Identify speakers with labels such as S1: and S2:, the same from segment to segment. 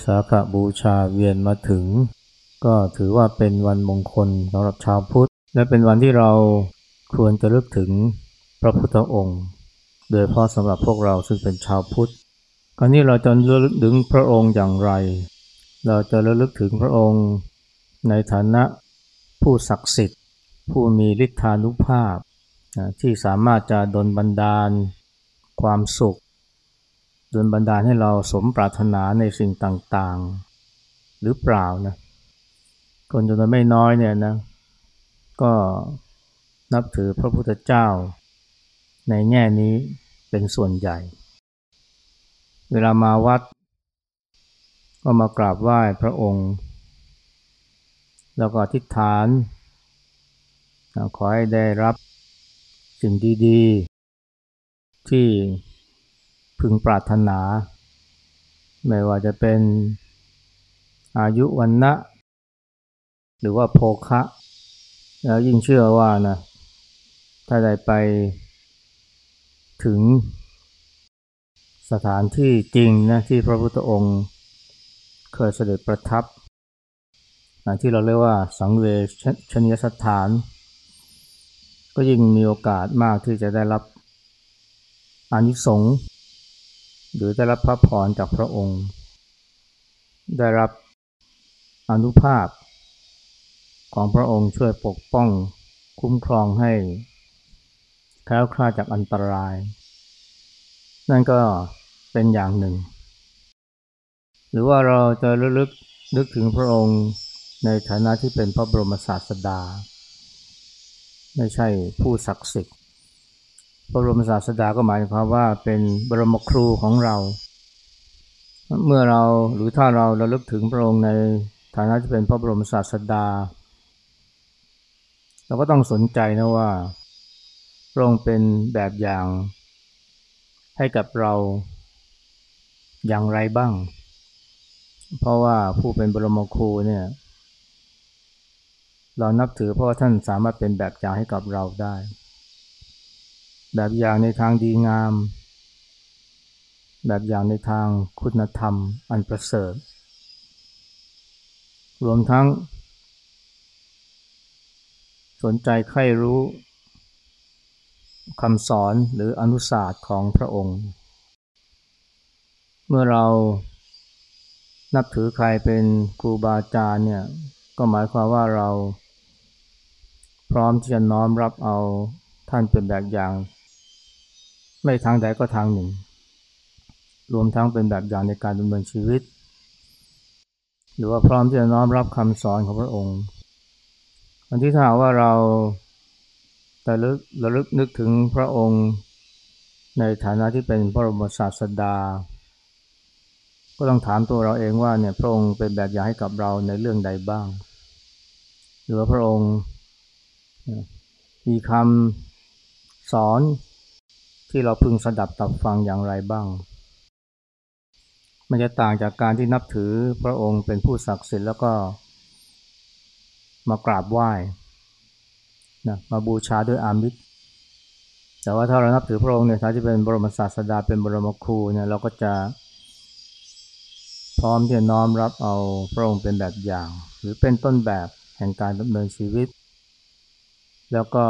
S1: วันวิสาขบูชาเวียนมาถึง ก็ถือว่าเป็นวันมงคลสำหรับชาวพุทธ และเป็นวันที่เราควรจะลึกถึงพระพุทธองค์ โดยเพราะสำหรับพวกเราซึ่งเป็นชาวพุทธคราวนี้เราจะระลึกถึงพระองค์อย่างไร เราจะระลึกถึงพระองค์ในฐานะผู้ศักดิ์สิทธิ์ ผู้มีฤทธานุภาพที่สามารถจะดลบันดาล ความสุข ดลบันดาลให้เราสมปรารถนาในสิ่งต่างๆ หรือเปล่านะคนจำนวนไม่น้อยเนี่ยนะก็นับถือพระพุทธเจ้า ในแง่นี้เป็นส่วนใหญ่ เวลามาวัด ก็มากราบไหว้พระองค์ แล้วก็อธิษฐานขอให้ได้รับสิ่งดี ๆ ที่ พึงปรารถนา ไม่ว่าจะเป็นอายุวันนะหรือว่าโภคะ แล้วยิ่งเชื่อว่านะถ้าได้ไปถึงสถานที่จริงนะที่พระพุทธองค์เคยเสด็จประทับที่เราเรียกว่าสังเวชนียสถาน ก็ยิ่งมีโอกาสมากที่จะได้รับอานิสงส์ หรือได้รับพระพรจากพระองค์ ได้รับอนุภาพ ของพระองค์ช่วยปกป้องคุ้มครองให้แคล้วคลาดจากอันตราย นั่นก็เป็นอย่างหนึ่ง หรือว่าเราจะลึกนึกถึงพระองค์ในฐานะที่เป็นพระบรมศาสดา ไม่ใช่ผู้ศักดิ์สิทธิ์ พระบรมศาสดาก็หมายความว่าเป็นบรมครูของเรา เมื่อเราหรือถ้าเราระลึกถึงพระองค์ในฐานะที่เป็นพระบรมศาสดา เราก็ต้องสนใจนะว่า พระองค์เป็นแบบอย่างให้กับเราอย่างไรบ้าง เพราะว่าผู้เป็นบรมครูเนี่ย เรานับถือเพราะว่าท่านสามารถเป็นแบบอย่างให้กับเราได้ แบบอย่างในทางดีงาม แบบอย่างในทางคุณธรรมอันประเสริฐ รวมทั้ง สนใจใคร่รู้คำสอนหรืออนุศาสตร์ของพระองค์ เมื่อเรานับถือใครเป็นครูบาอาจารย์เนี่ยก็หมายความว่าเราพร้อมที่จะน้อมรับเอาท่านเป็นแบบอย่าง ไม่ทางใดก็ทางหนึ่ง รวมทั้งเป็นแบบอย่างในการดำเนินชีวิต หรือว่าพร้อมที่จะน้อมรับคำสอนของพระองค์อันที่ถ้าว่าเราแต่ลึกระลึกนึกถึงพระองค์ในฐานะที่เป็นพระบรมศาสดา ก็ต้องถามตัวเราเองว่าเนี่ยพระองค์เป็นแบบอย่างให้กับเราในเรื่องใดบ้าง หรือว่าพระองค์มีคำสอน ที่เราพึงสดับตับฟังอย่างไรบ้าง มันจะต่างจากการที่นับถือพระองค์เป็นผู้ศักดิ์สิทธิ์แล้วก็มากราบไหว้นะมาบูชาด้วยอามิตรแต่ว่าถ้าเรานับถือพระองค์เนี่ยถ้าที่เป็นบรมศาสดาเป็นบรมครูเนี่ยเราก็จะพร้อมที่จะน้อมรับเอาพระองค์เป็นแบบอย่าง หรือเป็นต้นแบบแห่งการดำเนินชีวิต แล้วก็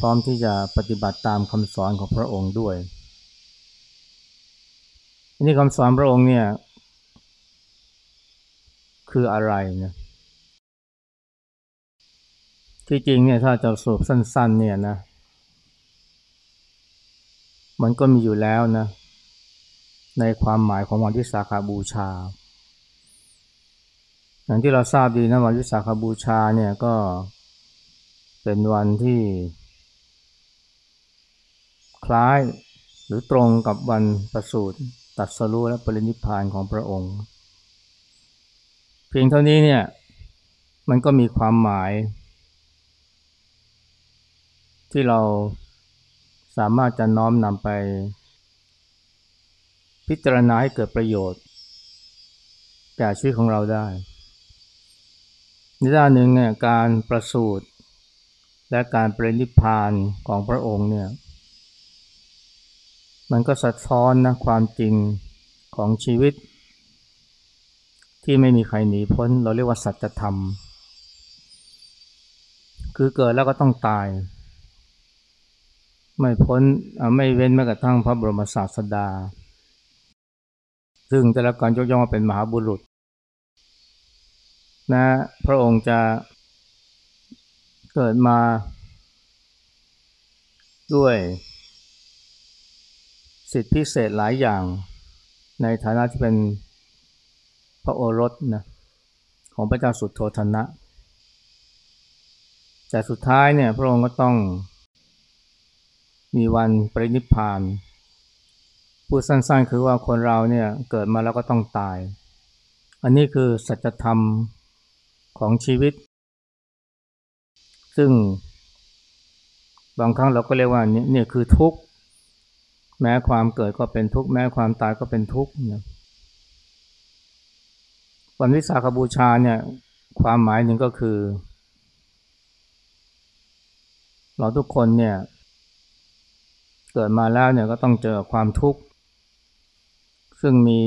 S1: พร้อมที่จะปฏิบัติตามคำสอนของพระองค์ด้วยอันนี้คำสอนพระองค์เนี่ยคืออะไรเนี่ยที่จริงเนี่ยถ้าจะสรุปสั้น ๆ เนี่ยนะ มันก็มีอยู่แล้วนะ ในความหมายของวันวิสาขาบูชา อย่างที่เราทราบดีนะวันวิสาขาบูชาเนี่ยก็เป็นวันที่ คล้ายหรือตรงกับวันประสูติตัดสรุและปรินิพานของพระองค์ เพียงเท่านี้เนี่ยมันก็มีความหมาย ที่เราสามารถจะน้อมนำไป พิจารณาให้เกิดประโยชน์แก่ชีวิตของเราได้ในด้านหนึ่งเนี่ยการประสูติและการปรินิพานของพระองค์เนี่ย มันก็สะท้อนนะความจริงของชีวิต ที่ไม่มีใครหนีพ้น เราเรียกว่าสัจธรรม คือเกิดแล้วก็ต้องตาย ไม่พ้นไม่เว้นแม้กระทั่งพระบรมศาสดา ซึ่งแต่ละการยกย่องว่าเป็นมหาบุรุษนะพระองค์จะเกิดมาด้วย สิทธิพิเศษหลายอย่าง ในฐานะที่เป็นพระโอรสนะของพระเจ้าสุดโทธนะ แต่สุดท้ายเนี่ยพระองค์ก็ต้องมีวันปรินิพพานพูดสั้นๆ คือว่าคนเราเนี่ยเกิดมาแล้วก็ต้องตาย อันนี้คือสัจธรรมของชีวิต ซึ่งบางครั้งเราก็เรียกว่านี่คือทุกข์ แม้ความเกิดก็เป็นทุกข์แม้ความตายก็เป็นทุกข์นะวันวิสาขบูชาเนี่ยความหมายหนึ่งก็คือ เราทุกคนเนี่ยเกิดมาแล้วเนี่ยก็ต้องเจอความทุกข์ซึ่งมี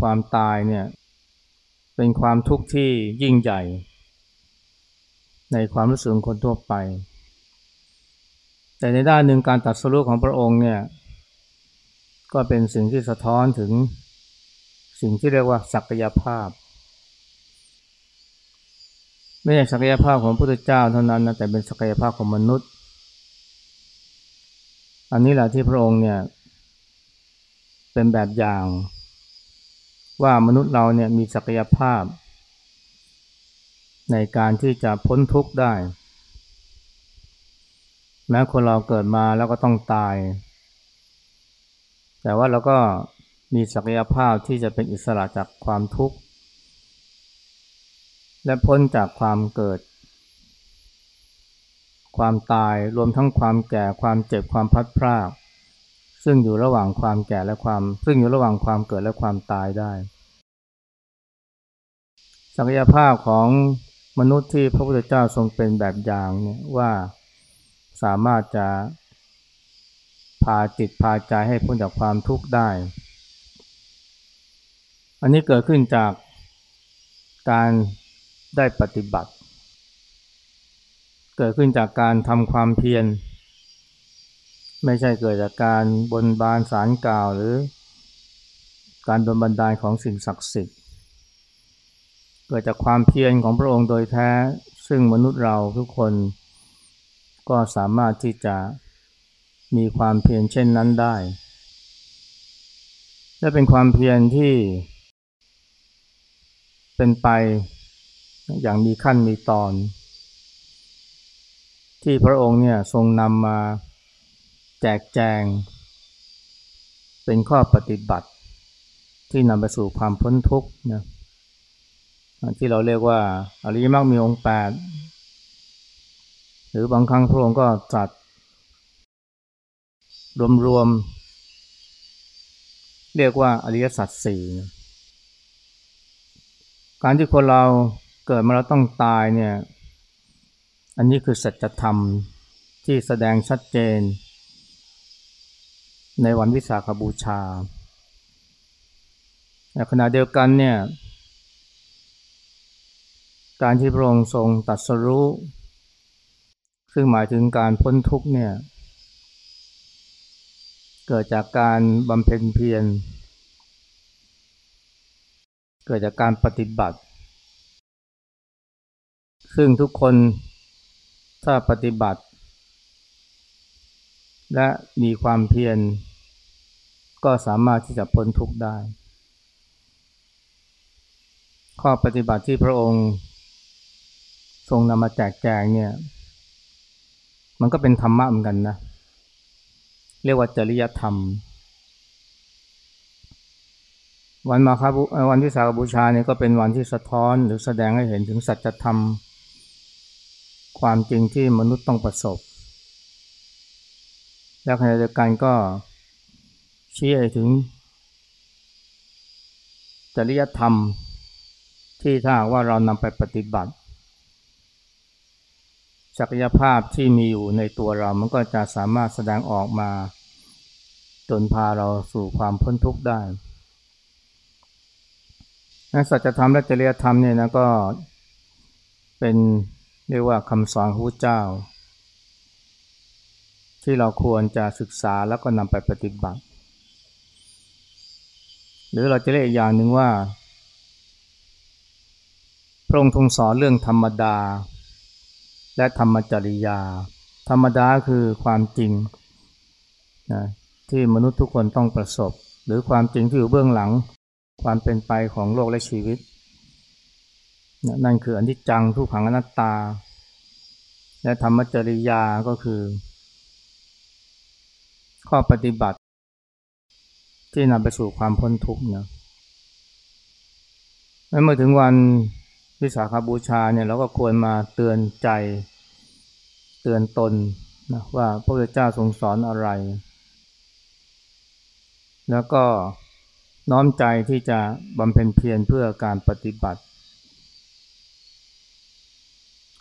S1: ความตายเนี่ยเป็นความทุกข์ที่ยิ่งใหญ่ ในความรู้สึกคนทั่วไป แต่ในด้านหนึ่งการตัดสู้ของพระองค์เนี่ย ก็เป็นสิ่งที่สะท้อนถึงสิ่งที่เรียกว่าศักยภาพ ไม่ใช่ศักยภาพของพระพุทธเจ้าเท่านั้นนะแต่เป็นศักยภาพของมนุษย์ อันนี้แหละที่พระองค์เนี่ยเป็นแบบอย่าง ว่ามนุษย์เราเนี่ยมีศักยภาพ ในการที่จะพ้นทุกข์ได้ แม้คนเราเกิดมาแล้วก็ต้องตาย แต่ว่าเราก็มีศักยภาพที่จะเป็นอิสระจากความทุกข์ และพ้นจากความเกิด ความตายรวมทั้งความแก่ความเจ็บความพัดพราก ซึ่งอยู่ระหว่างความแก่และความ ซึ่งอยู่ระหว่างความเกิดและความตายได้ ศักยภาพของมนุษย์ที่พระพุทธเจ้าทรงเป็นแบบอย่างเนี่ยว่าสามารถจะ พาจิตพาใจให้พ้นจากความทุกข์ได้ อันนี้เกิดขึ้นจากการได้ปฏิบัติ เกิดขึ้นจากการทำความเพียร ไม่ใช่เกิดจากการบนบานสารกล่าวหรือ การโดนบันดาลของสิ่งศักดิ์สิทธิ์ เกิดจากความเพียรของพระองค์โดยแท้ซึ่งมนุษย์เราทุกคนก็สามารถที่จะ มีความเพียรเช่นนั้นได้ และเป็นความเพียรที่ เป็นไปอย่างมีขั้นมีตอน ที่พระองค์เนี่ยทรงนำมาแจกแจง เป็นข้อปฏิบัติที่นำไปสู่ความพ้นทุกข์นะที่เราเรียกว่าอริยมรรคมีองค์แปดหรือบางครั้งพระองค์ก็ตรัส รวมๆ เรียกว่าอริยสัจสี่การที่คนเราเกิดมาแล้วต้องตายเนี่ย อันนี้คือสัจธรรมที่แสดงชัดเจน ในวันวิสาขบูชาในขณะเดียวกันเนี่ย การที่พระองค์ทรงตัดสรู้ ซึ่งหมายถึงการพ้นทุกเนี่ย เกิดจากการบำเพ็ญเพียร เกิดจากการปฏิบัติ ซึ่งทุกคนถ้าปฏิบัติ และมีความเพียร ก็สามารถที่จะพ้นทุกข์ได้ ข้อปฏิบัติที่พระองค์ ทรงนำมาแจกแจงเนี่ย มันก็เป็นธรรมะเหมือนกันนะเเรียกว่าจริยธรรม วันมาครับวันที่สาบูชาเนี่ยก็เป็นวันที่สะท้อนหรือแสดงให้เห็นถึงสัจธรรม ความจริงที่มนุษย์ต้องประสบ และขณะเดียวกันก็ชี้ให้ถึง จริยธรรมที่ถ้าว่าเรานำไปปฏิบัติ ศักยภาพที่มีอยู่ในตัวเรา มันก็จะสามารถแสดงออกมา จนพาเราสู่ความพ้นทุกข์ได้อสัจธรรมและจริยธรรมเนี่ยนะก็เป็นเรียกว่าคำสอนของพระเจ้า ที่เราควรจะศึกษาแล้วก็นำไปปฏิบัติ หรือเราจะเรียกอีกอย่างหนึ่งว่า พระองค์ทรงสอนเรื่องธรรมดา และธรรมจริยา ธรรมดาคือความจริงนะที่มนุษย์ทุกคนต้องประสบ หรือความจริงที่อยู่เบื้องหลัง ความเป็นไปของโลกและชีวิตนั่นคืออนิจจังทุกขังอนัตตา และธรรมจริยาก็คือ ข้อปฏิบัติ ที่นำไปสู่ความพ้นทุกข์นะเมื่อถึงวัน วิสาขาบูชาเนี่ยเราก็ควรมาเตือนใจ เตือนตนนะว่าพระพุทธเจ้าทรงสอนอะไร แล้วก็น้อมใจที่จะบำเพ็ญเพียรเพื่อการปฏิบัติ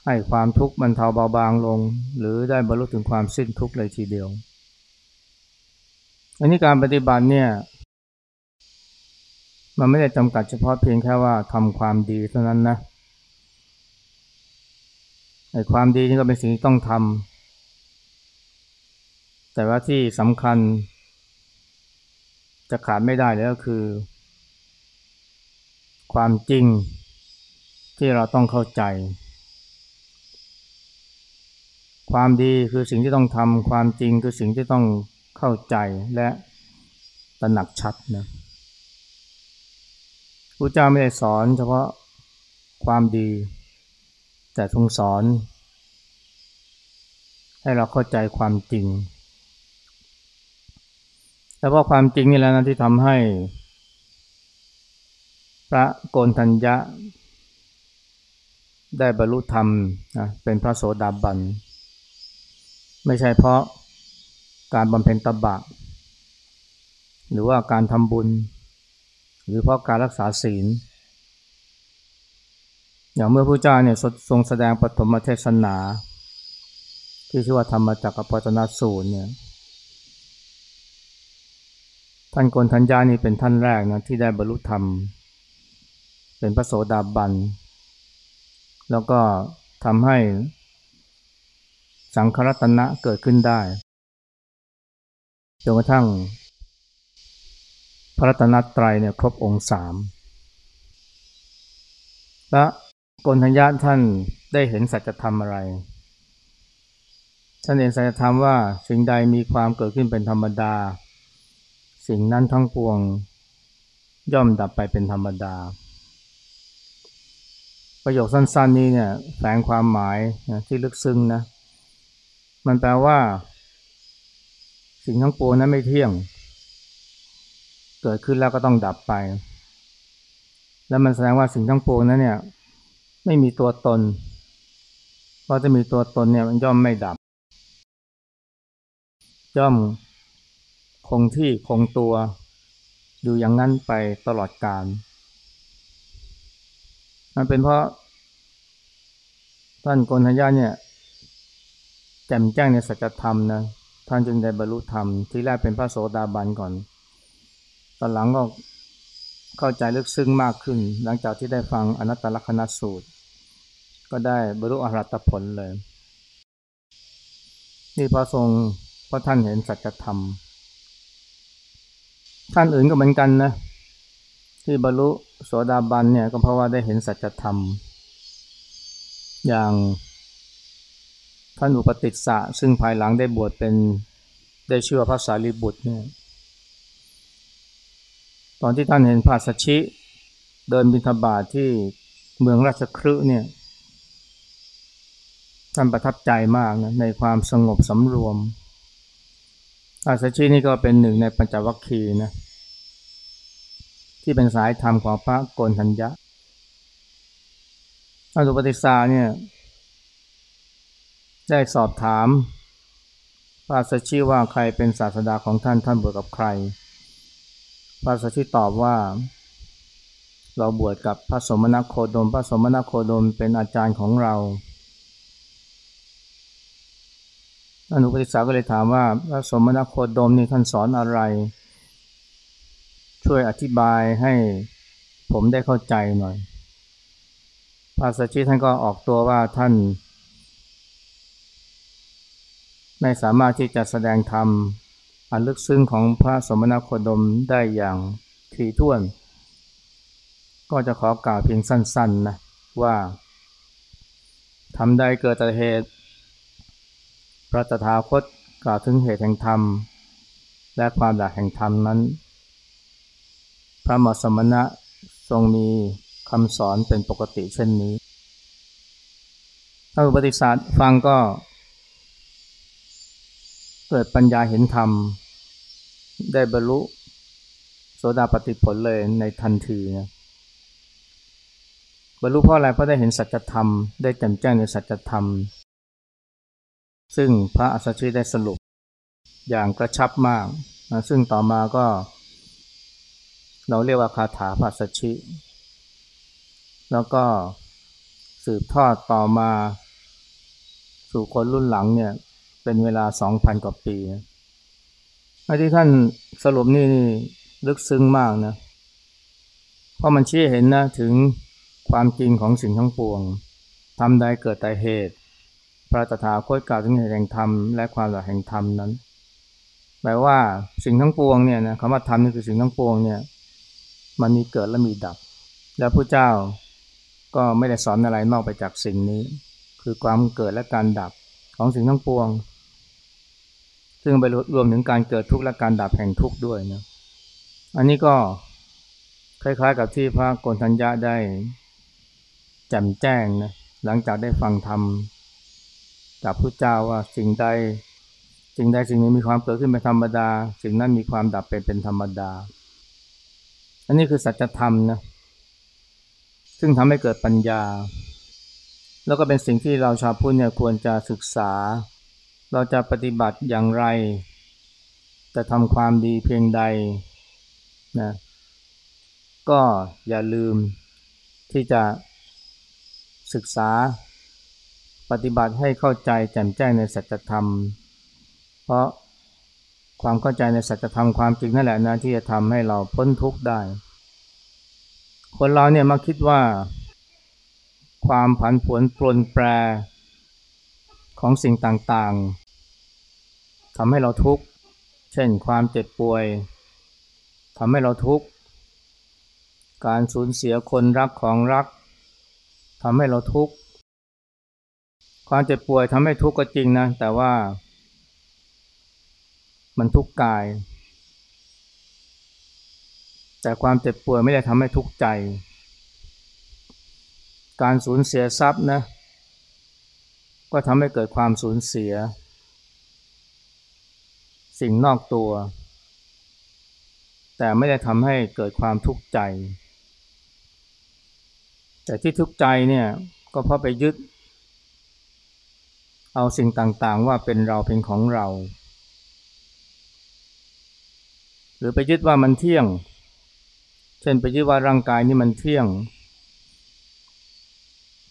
S1: ให้ความทุกข์บรรเทาเบาบางลง หรือได้บรรลุถึงความสิ้นทุกข์เลยทีเดียว อันนี้การปฏิบัติเนี่ยมันไม่ได้จำกัดเฉพาะเพียงแค่ว่าทำความดีเท่านั้นนะ ไอ้ความดีนี่ก็เป็นสิ่งที่ต้องทำแต่ว่าที่สำคัญ จะขาดไม่ได้เลยก็คือ ความจริงที่เราต้องเข้าใจ ความดีคือสิ่งที่ต้องทำความจริงคือสิ่งที่ต้องเข้าใจและตระหนักชัดนะพระเจ้าไม่ได้สอนเฉพาะความดี แต่ทรงสอน ให้เราเข้าใจความจริงแต่ว่าความจริงนี่แหละนะที่ทำให้ พระโกนทัญญะ ได้บรรลุธรรมนะเป็นพระโสดาบัน ไม่ใช่เพราะการบำเพ็ญตบะ หรือว่าการทำบุญ หรือเพราะการรักษาศีล อย่างเมื่อพระเจ้าเนี่ยทรงแสดงปฐมเทศนา ที่ชื่อว่าธรรมจักรปัตนสูตรเนี่ยท่านโกนทัญญานี่เป็นท่านแรกนะที่ได้บรรลุธรรม เป็นพระโสดาบัน แล้วก็ทำให้สังครัตนะเกิดขึ้นได้จนกระทั่ง พระรัตนตรัยเนี่ยครบองค์สามและ กนทัญญาท่านได้เห็นสัจธรรมอะไร ท่านเห็นสัจธรรมว่าสิ่งใดมีความเกิดขึ้นเป็นธรรมดา สิ่งนั้นทั้งปวงย่อมดับไปเป็นธรรมดา ประโยคสั้นๆนี้เนี่ยแฝงความหมายนะที่ลึกซึ้งนะ มันแปลว่า สิ่งทั้งปวงนั้นไม่เที่ยง เกิดขึ้นแล้วก็ต้องดับไป แล้วมันแสดงว่าสิ่งทั้งปวงนั้นเนี่ย ไม่มีตัวตน เพราะจะมีตัวตนเนี่ยมันย่อมไม่ดับ ย่อมคงที่คงตัวอยู่อย่างนั้นไปตลอดกาล มันเป็นเพราะ ท่านโกนทัญญาเนี่ยแจ่มแจ้งในสัจธรรมนะ ท่านจึงได้บรรลุธรรม ที่แรกเป็นพระโสดาบันก่อน ตอนหลังก็เข้าใจลึกซึ้งมากขึ้น หลังจากที่ได้ฟังอนัตตลกนัสูตร ก็ได้บรรลุอรหัตผลเลย นี่พระทรงเพราะท่านเห็นสัจธรรม ท่านอื่นก็เหมือนกันนะ ที่บรรลุโสดาบันเนี่ยก็เพราะว่าได้เห็นสัจธรรม อย่างท่านอุปติสสะซึ่งภายหลังได้บวชเป็นได้ชื่อว่าพระสารีบุตรเนี่ยตอนที่ท่านเห็นพระสัชชิเดินบิณฑบาตทที่เมืองราชครืเนี่ย ท่านประทับใจมากนะในความสงบสำรวมพระสัชชินี่ก็เป็นหนึ่งในปัญจวัคคีย์นะที่เป็นสายธรรมของพระโกนทัญญะท่าสุปฏิสาเนี่ยได้สอบถามพระสัชชีว่าใครเป็นศาสดาของท่านท่านบวชกับใคร พระสัชชีตอบว่า เราบวชกับพระสมณโคดม พระสมณโคดมเป็นอาจารย์ของเรา อนุปติสาก็เลยถามว่าพระสมณโคดมนี่ท่านสอนอะไร ช่วยอธิบายให้ผมได้เข้าใจหน่อยพระสัชชีท่านก็ออกตัวว่าท่าน ไม่สามารถที่จะแสดงธรรมอันลึกซึ้งของพระสมณโคดมได้อย่างถี่ถ้วน ก็จะขอกล่าวเพียงสั้นๆนะว่าทำได้เกิดแต่เหตุ พระตถาคตกล่าวถึงเหตุแห่งธรรม และความดักแห่งธรรมนั้น พระมสมณะทรงมีคำสอนเป็นปกติเช่นนี้ถ้าอุปติศาสตร์ฟังก็ เกิดปัญญาเห็นธรรม ได้บรรลุโสดาปฏิผลเลยในทันทีนะบรรลุเพราะอะไรเพราะได้เห็นสัจธรรม ได้แจ่มแจ้งในสัจธรรม ซึ่งพระอัสสชิได้สรุปอย่างกระชับมากนะซึ่งต่อมาก็ เราเรียกว่าคาถาพระอัสสชิ แล้วก็สืบทอดต่อมาสู่คนรุ่นหลังเนี่ย เป็นเวลาสองพันกว่าปีไอ้ที่ท่านสรุปนี่นี่ลึกซึ้งมากนะ เพราะมันชี้เห็นนะถึงความจริงของสิ่งทั้งปวงทำใดเกิดแต่เหตุ พระตถาคตกล่าวถึงเหตุแห่งธรรมและความหลักแห่งธรรมนั้นแปลว่าสิ่งทั้งปวงเนี่ยนะคำว่าธรรมนี่คือสิ่งทั้งปวงเนี่ยมันมีเกิดและมีดับ แล้วพระเจ้าก็ไม่ได้สอนอะไรนอกไปจากสิ่งนี้ คือความเกิดและการดับของสิ่งทั้งปวง ซึ่งไปรวมถึงการเกิดทุกข์และการดับแห่งทุกข์ด้วยนะอันนี้ก็คล้ายๆกับที่พระโกนทัญญาได้แจ่มแจ้งนะหลังจากได้ฟังธรรม จากพระเจ้าว่าสิ่งใด สิ่งใดสิ่งนี้มีความเกิดขึ้นเป็นธรรมดา สิ่งนั้นมีความดับไปเป็นธรรมดา อันนี้คือสัจธรรมนะซึ่งทำให้เกิดปัญญา แล้วก็เป็นสิ่งที่เราชาวพุทธเนี่ยควรจะศึกษา เราจะปฏิบัติอย่างไร จะทำความดีเพียงใดนะก็อย่าลืมที่จะศึกษา ปฏิบัติให้เข้าใจแจ่มแจ้งในสัจธรรม เพราะความเข้าใจในสัจธรรมความจริงนั่นแหละนะที่จะทำให้เราพ้นทุกข์ได้ คนเราเนี่ยมาคิดว่า ความผันผวนปลนแปรของสิ่งต่างๆทำให้เราทุกข์ เช่นความเจ็บป่วยทำให้เราทุกข์ การสูญเสียคนรักของรักทำให้เราทุกข์ ความเจ็บป่วยทำให้ทุกข์ก็จริงนะ แต่ว่า มันทุกข์กาย แต่ความเจ็บป่วยไม่ได้ทำให้ทุกข์ใจ การสูญเสียทรัพย์นะ ก็ทำให้เกิดความสูญเสีย สิ่งนอกตัว แต่ไม่ได้ทำให้เกิดความทุกข์ใจ แต่ที่ทุกข์ใจเนี่ยก็เพราะไปยึด เอาสิ่งต่างๆ ว่าเป็นเราเป็นของเรา หรือไปยึดว่ามันเที่ยง เช่นไปยึดว่าร่างกายนี่มันเที่ยง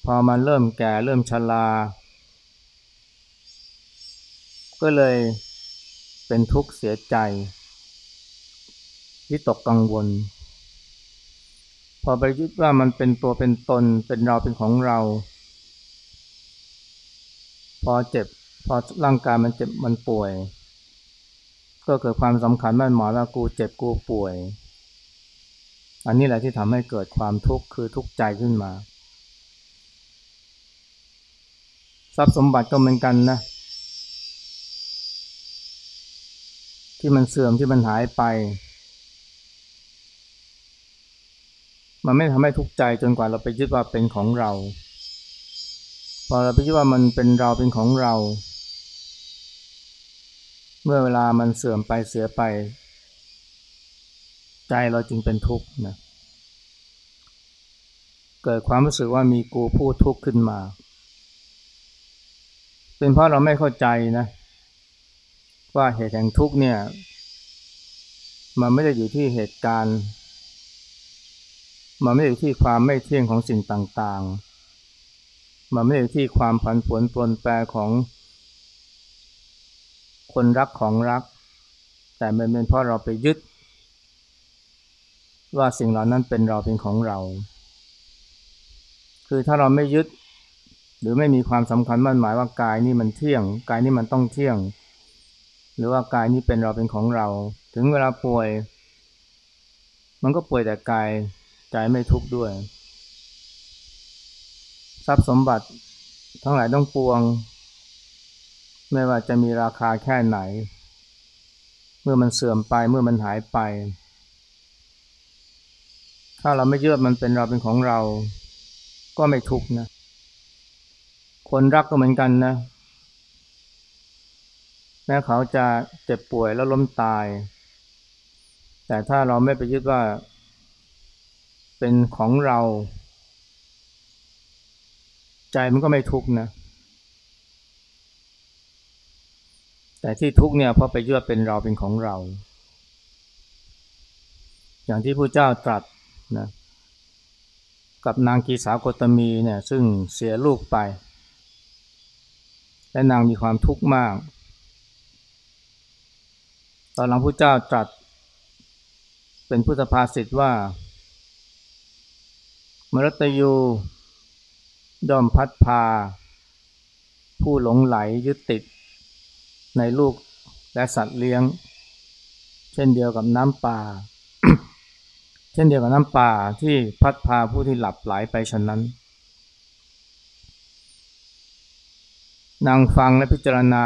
S1: พอมันเริ่มแก่เริ่มชราก็เลยเป็นทุกข์เสียใจวิตกกังวล พอไปยึดว่ามันเป็นตัวเป็นตนเป็นเราเป็นของเรา พอเจ็บ พอร่างกายมันเจ็บมันป่วย ก็เกิดความสำคัญมั่นหมายว่ากูเจ็บกูป่วย อันนี้แหละที่ทำให้เกิดความทุกข์คือทุกข์ใจขึ้นมา ทรัพย์สมบัติก็เหมือนกันนะ ที่มันเสื่อมที่มันหายไป มันไม่ทำให้ทุกข์ใจจนกว่าเราไปยึดว่าเป็นของเรา พอเราไปยึดว่ามันเป็นเราเป็นของเรา เมื่อเวลามันเสื่อมไปเสียไป ใจเราจึงเป็นทุกข์นะเกิดความรู้สึกว่ามีกูผู้ทุกข์ขึ้นมา เป็นเพราะเราไม่เข้าใจนะ ว่าเหตุแห่งทุกข์เนี่ย มันไม่ได้อยู่ที่เหตุการณ์ มันไม่ได้อยู่ที่ความไม่เที่ยงของสิ่งต่างๆ มันไม่อยู่ที่ความผันผวนปลนแปรของ คนรักของรัก แต่มันเป็นเพราะเราไปยึด ว่าสิ่งเหล่านั้นเป็นเราเป็นของเรา คือถ้าเราไม่ยึด หรือไม่มีความสำคัญมั่นหมายว่ากายนี่มันเที่ยง กายนี่มันต้องเที่ยง หรือว่ากายนี้เป็นเราเป็นของเรา ถึงเวลาป่วย มันก็ป่วยแต่กายใจไม่ทุกข์ด้วย ทรัพย์สมบัติทั้งหลายต้องปวง ไม่ว่าจะมีราคาแค่ไหน เมื่อมันเสื่อมไปเมื่อมันหายไป ถ้าเราไม่เชื่อมันเป็นเราเป็นของเรา ก็ไม่ทุกข์นะ คนรักก็เหมือนกันนะ แม้เขาจะเจ็บป่วยแล้วล้มตาย แต่ถ้าเราไม่ไปยึดว่า เป็นของเรา ใจมันก็ไม่ทุกข์นะ แต่ที่ทุกข์เนี่ยเพราะไปยึดเป็นเราเป็นของเรา อย่างที่พระเจ้าตรัสนะกับนางกีสาโกตมีเนี่ยซึ่งเสียลูกไป และนางมีความทุกข์มาก ตอนหลังพระเจ้าตรัส เป็นพุทธภาษิตว่ามรตยู ย่อมพัดพา ผู้หลงไหลยึดติด ในลูกและสัตว์เลี้ยง เช่นเดียวกับน้ำป่า เช่นเดียวกับน้ำป่าที่พัดพาผู้ที่หลับไหลไปฉะนั้น นางฟังและพิจารณา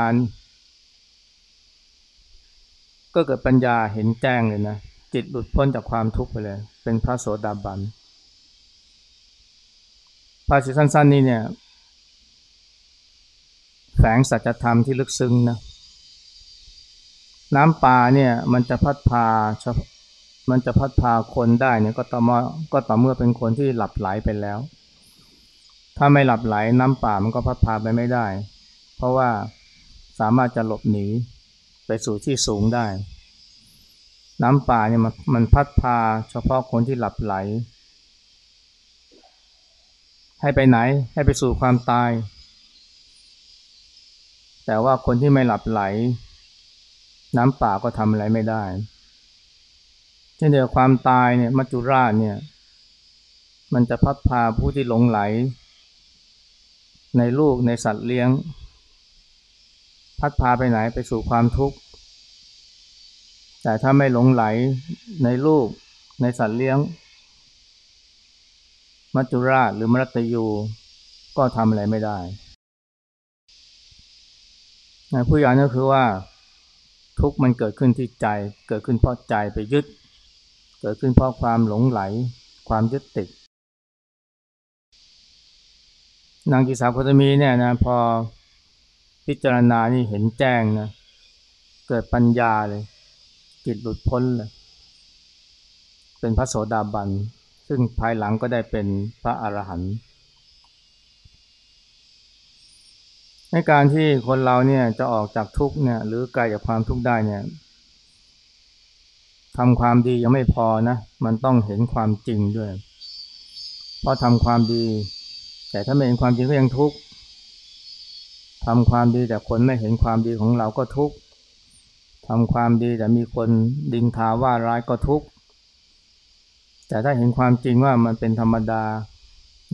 S1: ก็เกิดปัญญาเห็นแจ้งเลยนะ จิตหลุดพ้นจากความทุกข์ไปเลย เป็นพระโสดาบัน ภาษิตสั้น ๆ นี้เนี่ยแฝงสัจธรรมที่ลึกซึ้งนะน้ำป่าเนี่ยมันจะพัดพา มันจะพัดพาคนได้เนี่ยก็ต่อเมาก็ต่อเมื่อเป็นคนที่หลับไหลไปแล้ว ถ้าไม่หลับไหลน้ำป่ามันก็พัดพาไปไม่ได้ เพราะว่าสามารถจะหลบหนีไปสู่ที่สูงได้ น้ำป่าเนี่ยมันพัดพาเฉพาะคนที่หลับไหล ให้ไปไหนให้ไปสู่ความตาย แต่ว่าคนที่ไม่หลับไหล น้ำป่าก็ทำอะไรไม่ได้ เช่นเดียวความตายเนี่ยมัจจุราชเนี่ย มันจะพัดพาผู้ที่หลงไหล ในลูกในสัตว์เลี้ยง พัดพาไปไหนไปสู่ความทุกข์ แต่ถ้าไม่หลงไหลในลูกในสัตว์เลี้ยง มัจจุราชหรือมรัตยูก็ทำอะไรไม่ได้ผู้ยานก็คือว่าทุกมันเกิดขึ้นที่ใจ เกิดขึ้นเพราะใจไปยึด เกิดขึ้นเพราะความหลงไหล ความยึดติด นางกิสาพตมีเนี่ยนะพอพิจารณานี่เห็นแจ้งนะเกิดปัญญาเลยจิตหลุดพ้นเลยเป็นพระโสดาบัน ซึ่งภายหลังก็ได้เป็นพระอรหันต์ในการที่คนเราเนี่ยจะออกจากทุกข์เนี่ย หรือไกลจากความทุกข์ได้เนี่ยทำความดียังไม่พอนะ มันต้องเห็นความจริงด้วย เพราะทำความดี แต่ถ้าไม่เห็นความจริงก็ยังทุกข์ทำความดีแต่คนไม่เห็นความดีของเราก็ทุกข์ทำความดีแต่มีคนดินทาว่าร้ายก็ทุกข์ แต่ถ้าเห็นความจริงว่ามันเป็นธรรมดา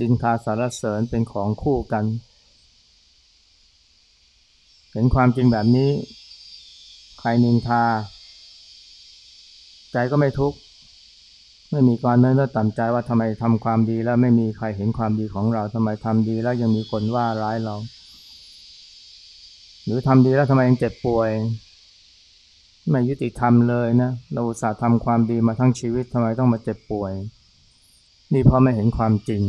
S1: ดินทาสารเสริญเป็นของคู่กัน เห็นความจริงแบบนี้ ใครนินทา ใจก็ไม่ทุกข์ไม่มีการเนื้อต่ำใจว่าทำไมทำความดีแล้วไม่มีใครเห็นความดีของเราทำไมทำดีแล้วยังมีคนว่าร้ายเรา หรือทำดีแล้วทำไมยังเจ็บป่วย ไม่ยุติธรรมเลยนะเราอุตส่าห์ทำความดีมาทั้งชีวิตทำไมต้องมาเจ็บป่วย นี่เพราะไม่เห็นความจริง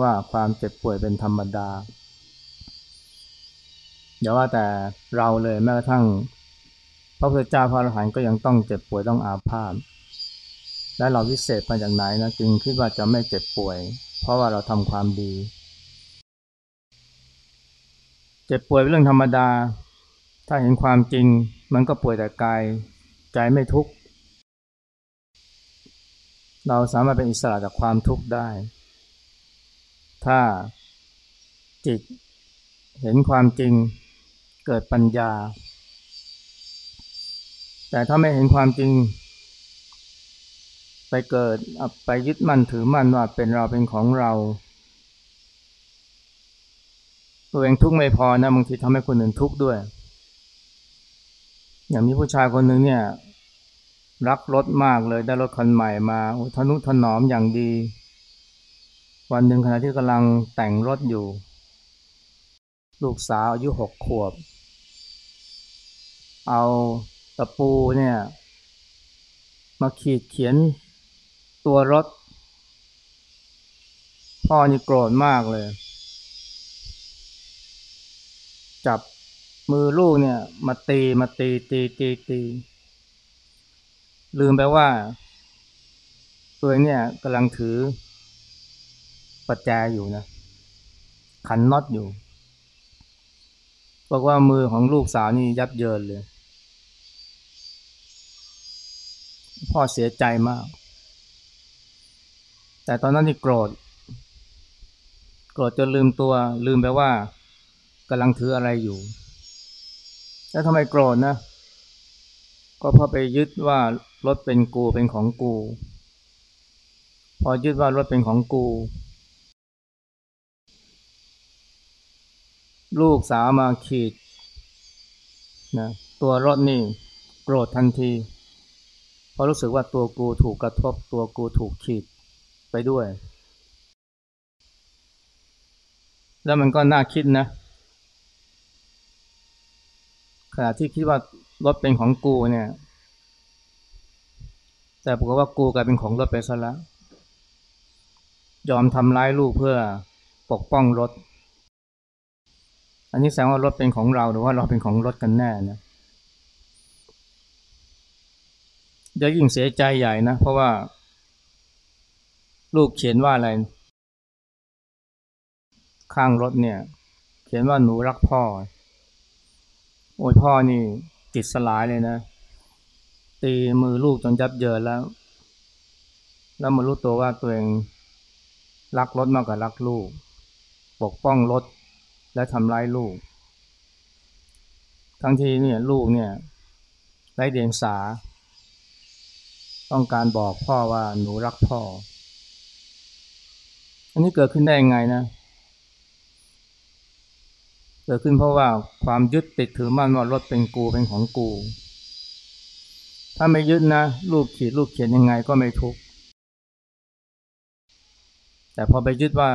S1: ว่าความเจ็บป่วยเป็นธรรมดาอย่าว่าแต่เราเลยแม้กระทั่ง พระพุทธเจ้าพระอรหันต์ก็ยังต้องเจ็บป่วยต้องอาพาธและเราวิเศษมาจากไหนนะจึงคิดว่าจะไม่เจ็บป่วย เพราะว่าเราทำความดี เจ็บป่วยเป็นเรื่องธรรมดา ถ้าเห็นความจริง มันก็ป่วยแต่กายใจไม่ทุกข์ เราสามารถเป็นอิสระจากความทุกข์ได้ ถ้าจิตเห็นความจริงเกิดปัญญา แต่ถ้าไม่เห็นความจริง ไปเกิดไปยึดมั่นถือมั่นว่าเป็นเราเป็นของเราตัวเองทุกข์ไม่พอนะบางทีทำให้คนอื่นทุกข์ด้วย อย่างมีผู้ชายคนหนึ่งเนี่ย รักรถมากเลยได้รถคันใหม่มาทนุถนอมอย่างดี วันหนึ่งขณะที่กำลังแต่งรถอยู่ ลูกสาวอายุหกขวบ เอาตะปูเนี่ย มาขีดเขียนตัวรถ พ่อนี่โกรธมากเลย จับ มือลูกเนี่ย มาตีมาตีตีตีตีลืมไปว่า ตัวเนี่ยกำลังถือประแจอยู่นะ ขันน็อตอยู่บอกว่ามือของลูกสาวนี่ยับเยินเลย พ่อเสียใจมาก แต่ตอนนั้นที่โกรธ โกรธจนลืมตัว ลืมไปว่ากำลังถืออะไรอยู่ แล้วทำไมโกรธนะ ก็เพราะไปยึดว่ารถเป็นกูเป็นของกู พอยึดว่ารถเป็นของกู ลูกสาวมาขีดนะตัวรถนี่โกรธทันทีเพราะรู้สึกว่าตัวกูถูกกระทบตัวกูถูกขีดไปด้วย แล้วมันก็น่าคิดนะ ขณะที่คิดว่ารถเป็นของกูเนี่ย แต่ปรากฏว่ากูกลายเป็นของรถไปซะแล้วยอมทำร้ายลูกเพื่อปกป้องรถ อันนี้แสดงว่ารถเป็นของเราหรือว่าเราเป็นของรถกันแน่นะเดี๋ยวยิ่งเสียใจใหญ่นะ เพราะว่า ลูกเขียนว่าอะไร ข้างรถเนี่ย เขียนว่าหนูรักพ่อ โอ้ยพ่อนี่ติดสลายเลยนะ ตีมือลูกจนยับเยินแล้ว แล้วมารู้ตัวว่าตัวเองรักรถมากกว่ารักลูก ปกป้องรถและทำร้ายลูก ทั้งที่เนี่ยลูกเนี่ยไร้เดียงสา ต้องการบอกพ่อว่าหนูรักพ่อ อันนี้เกิดขึ้นได้ยังไงนะเเกิดขึ้นเพราะว่าความยึดติดถือมั่นว่ารถเป็นกูเป็นของกู ถ้าไม่ยึดนะลูกขีดลูกเขียนยังไงก็ไม่ทุกข์แต่พอไปยึดว่า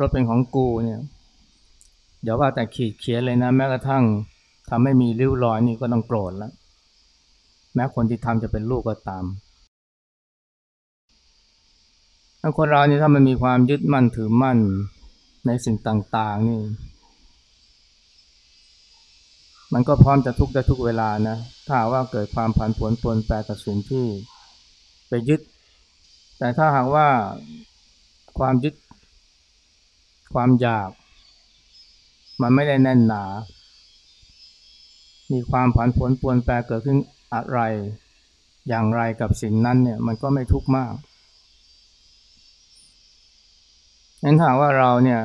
S1: รถเป็นของกูเนี่ยเดี๋ยวว่าแต่ขีดเขียนเลยนะ แม้กระทั่งทำให้มีริ้วรอยนี่ก็ต้องโกรธแล้วแม้คนที่ทำจะเป็นลูกก็ตามถ้าคนเรานี่ถ้ามันมีความยึดมั่นถือมั่นในสิ่งต่าง ๆ นี่ มันก็พร้อมจะทุกข์ได้ทุกเวลานะ ถ้าว่าเกิดความผันผวนปนแปรกับสิ่งที่ไปยึด แต่ถ้าหากว่าความยึด ความอยาก มันไม่ได้แน่นหนา มีความผันผวนปวนแปรเกิดขึ้นอะไร อย่างไรกับสิ่งนั้นเนี่ย มันก็ไม่ทุกข์มากนั้นถ้าว่าเราเนี่ย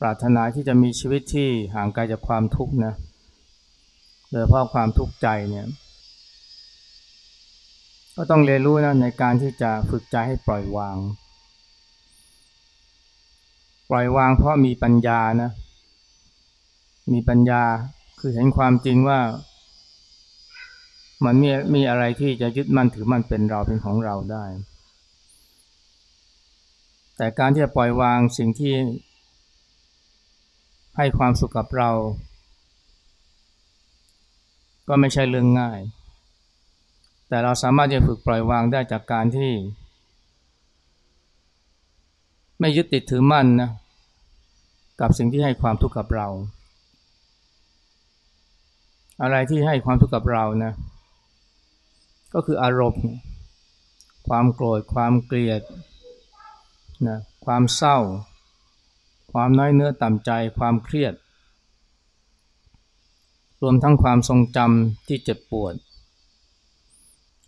S1: ปรารถนาที่จะมีชีวิตที่ห่างไกลจากความทุกข์นะ โดยเพราะความทุกข์ใจเนี่ย ก็ต้องเรียนรู้นะในการที่จะฝึกใจให้ปล่อยวาง ปล่อยวางเพราะมีปัญญานะ มีปัญญาคือเห็นความจริงว่า มันมีมีอะไรที่จะยึดมั่นถือมั่นเป็นเราเป็นของเราได้ แต่การที่จะปล่อยวางสิ่งที่ให้ความสุขกับเรา ก็ไม่ใช่เรื่องง่าย แต่เราสามารถจะฝึกปล่อยวางได้จากการที่ ไม่ยึดติดถือมั่นนะกับสิ่งที่ให้ความทุกข์กับเรา อะไรที่ให้ความทุกข์กับเรานะก็คืออารมณ์ ความโกรธ ความเกลียดนะความเศร้า ความน้อยเนื้อต่ำใจ ความเครียด รวมทั้งความทรงจำที่เจ็บปวด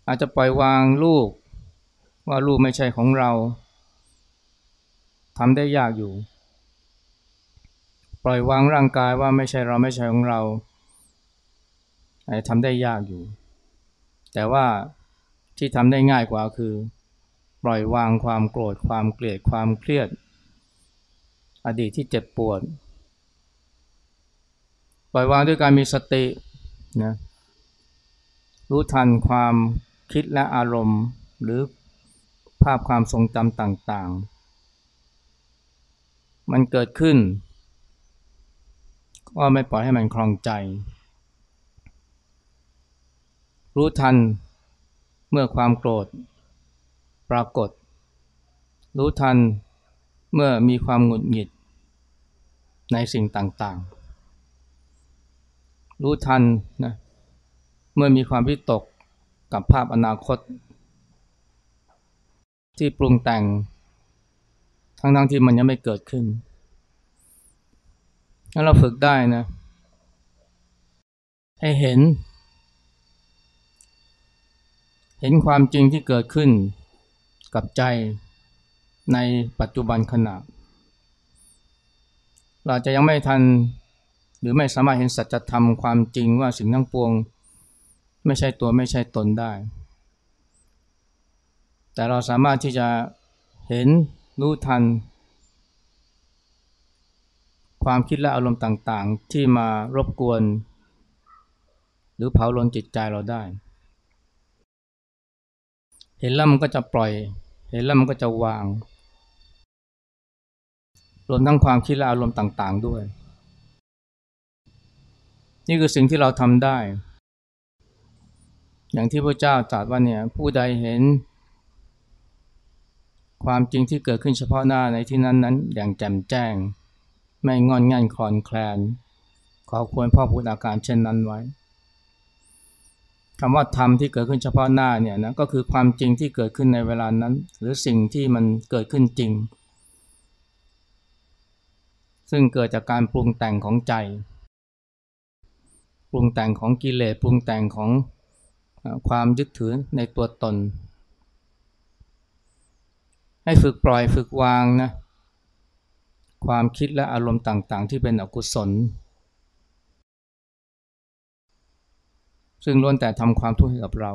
S1: อาจจะปล่อยวางลูกว่าลูกไม่ใช่ของเราทำได้ยากอยู่ ปล่อยวางร่างกายว่าไม่ใช่เราไม่ใช่ของเราทำได้ยากอยู่ แต่ว่าที่ทำได้ง่ายกว่าคือ ปล่อยวางความโกรธความเกลียดความเครียด อดีตที่เจ็บปวด ปล่อยวางด้วยการมีสตินะรู้ทันความคิดและอารมณ์ หรือภาพความทรงจำต่างๆ มันเกิดขึ้น ก็ไม่ปล่อยให้มันคลองใจ รู้ทันเมื่อความโกรธ ปรากฏ รู้ทันเมื่อมีความหงุดหงิดในสิ่งต่างๆ รู้ทันนะเมื่อมีความวิตกกับภาพอนาคต ที่ปรุงแต่ง ทั้งๆทที่มันยังไม่เกิดขึ้นถ้าเราฝึกได้นะ ให้เห็น เห็นความจริงที่เกิดขึ้นกับใจในปัจจุบันขณะ เราจะยังไม่ทัน หรือไม่สามารถเห็นสัจธรรมความจริงว่าสิ่งทั้งปวง ไม่ใช่ตัวไม่ใช่ตนได้ แต่เราสามารถที่จะเห็นรู้ทัน ความคิดและอารมณ์ต่างๆ ที่มารบกวน หรือเผาลนจิตใจเราได้ เห็นแล้วมันก็จะปล่อย เห็นแล้วมันก็จะวางรวมทั้งความคิดและอารมณ์ต่าง ๆ ด้วย นี่คือสิ่งที่เราทำได้ อย่างที่พระเจ้าตรัสว่าเนี่ยผู้ใดเห็น ความจริงที่เกิดขึ้นเฉพาะหน้าในที่นั้นนั้น อย่างแจ่มแจ้ง ไม่งอนงันคลอนแคลน ขอควรพ่อพูดอาการเช่นนั้นไว้คำว่าธรรมที่เกิดขึ้นเฉพาะหน้าเนี่ยนะก็คือความจริงที่เกิดขึ้นในเวลานั้น หรือสิ่งที่มันเกิดขึ้นจริง ซึ่งเกิดจากการปรุงแต่งของใจ ปรุงแต่งของกิเลสปรุงแต่งของความยึดถือในตัวตน ให้ฝึกปล่อยฝึกวางนะความคิดและอารมณ์ต่างๆ ที่เป็นอกุศล ซึ่งล้วนแต่ทำความทุกข์ให้กับเรา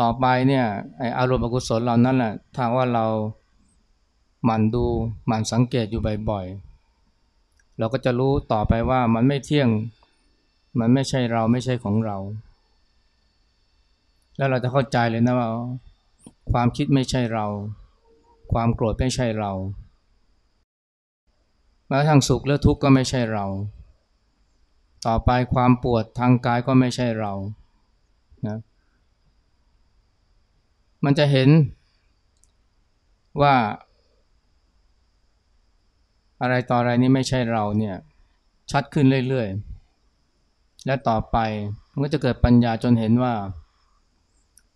S1: ต่อไปเนี่ยไออารมณ์อกุศลเหล่านั้นแหละถ้าว่าเราหมั่นดูหมั่นสังเกตอยู่บ่อยๆ เราก็จะรู้ต่อไปว่ามันไม่เที่ยง มันไม่ใช่เราไม่ใช่ของเรา แล้วเราจะเข้าใจเลยนะว่า ความคิดไม่ใช่เรา ความโกรธไม่ใช่เราแม้ทางสุขและทุกข์ก็ไม่ใช่เรา ต่อไปความปวดทางกายก็ไม่ใช่เรานะมันจะเห็นว่า อะไรต่ออะไรนี้ไม่ใช่เราเนี่ย ชัดขึ้นเรื่อยๆ และต่อไปมันก็จะเกิดปัญญาจนเห็นว่า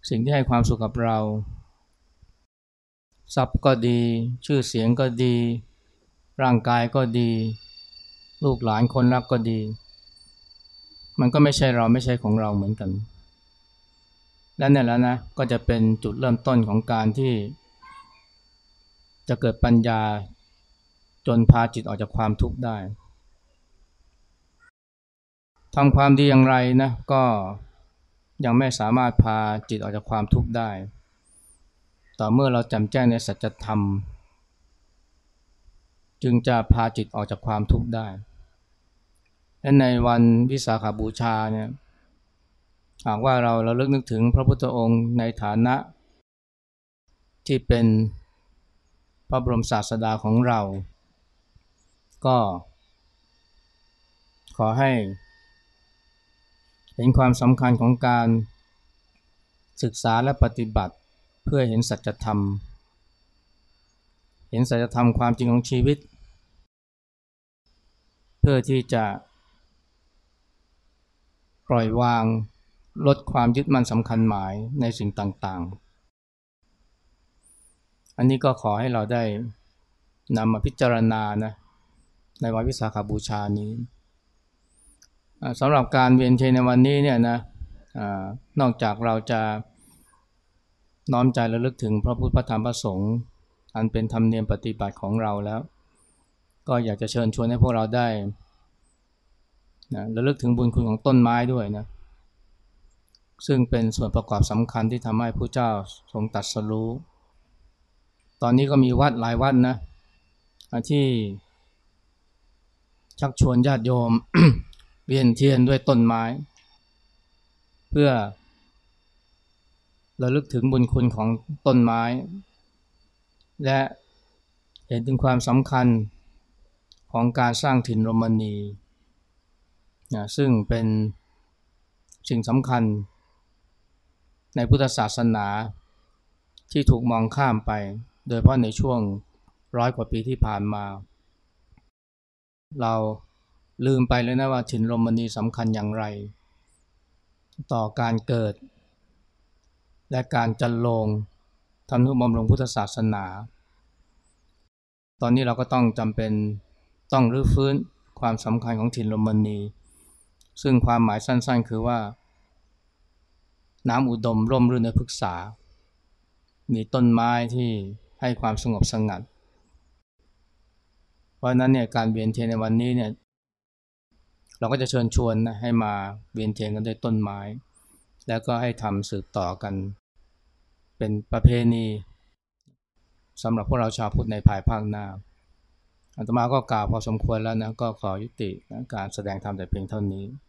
S1: สิ่งที่ให้ความสุขกับเราทรัพย์ก็ดี ชื่อเสียงก็ดี ร่างกายก็ดี ลูกหลานคนรักก็ดี มันก็ไม่ใช่เราไม่ใช่ของเราเหมือนกันและนี่แล้วนะก็จะเป็นจุดเริ่มต้นของการที่ จะเกิดปัญญา นพาจิตออกจากความทุกข์ได้ทำความดีอย่างไรนะก็ยังไม่สามารถพาจิตออกจากความทุกข์ได้ ต่อเมื่อเราจำแจ้งในสัจธรรม จึงจะพาจิตออกจากความทุกข์ได้ และในวันวิสาขาบูชาเนี่ยหากว่าเราเราเลิกนึกถึงพระพุทธองค์ในฐานะ ที่เป็นพระบรมศาสดาของเรา ก็ ขอให้ เห็นความสำคัญของการศึกษาและปฏิบัติเพื่อเห็นสัจธรรม เห็นสัจธรรมความจริงของชีวิต เพื่อที่จะ ปล่อยวางลดความยึดมั่นสำคัญหมายในสิ่งต่างๆ อันนี้ก็ขอให้เราได้นำมาพิจารณานะ ในวันวิสาขบูชานี้สำหรับการเวียนเทียนในวันนี้เนี่ยนะอนอกจากเราจะน้อมใจระลึกถึงพระพุทธพระธรรมพระสงฆ์อันเป็นธรรมเนียมปฏิบัติของเราแล้ว ก็อยากจะเชิญชวนให้พวกเราได้นะระลึกถึงบุญคุณของต้นไม้ด้วยนะซึ่งเป็นส่วนประกอบสำคัญที่ทำให้พระเจ้าทรงตรัดสรู้ ตอนนี้ก็มีวัดหลายวัดนะที่ ชักชวนญาติโยมเวียนเทียนด้วยต้นไม้ เพื่อระลึกถึงบุญคุณของต้นไม้ และเห็นถึงความสำคัญของการสร้างถิ่นโรมนีนะซึ่งเป็นสิ่งสำคัญในพุทธศาสนาที่ถูกมองข้ามไป โดยเพราะในช่วงร้อยกว่าปีที่ผ่านมา เราลืมไปเลยนะว่าถิ่นโรมนีสำคัญอย่างไร ต่อการเกิด และการจันลงทำนุบำรุงพุทธศาสนา ตอนนี้เราก็ต้องจำเป็นต้องรื้อฟื้นความสำคัญของถิ่นโรมนีซึ่งความหมายสั้นๆ คือว่า น้ำอุดมร่มรื่นในพฤกษา มีต้นไม้ที่ให้ความสงบสงัด เพราะนั้นเนี่ยการเวียนเทียนในวันนี้เนี่ยเราก็จะเชิญชวนนะให้มาเวียนเทียนกันด้วยต้นไม้ แล้วก็ให้ทำสืบต่อกัน เป็นประเพณีสำหรับพวกเราชาวพุทธในภายภาคหน้าอัตมาก็กล่าวพอสมควรแล้วนะก็ขอยุตินะการแสดงธรรมแต่เพียงเท่านี้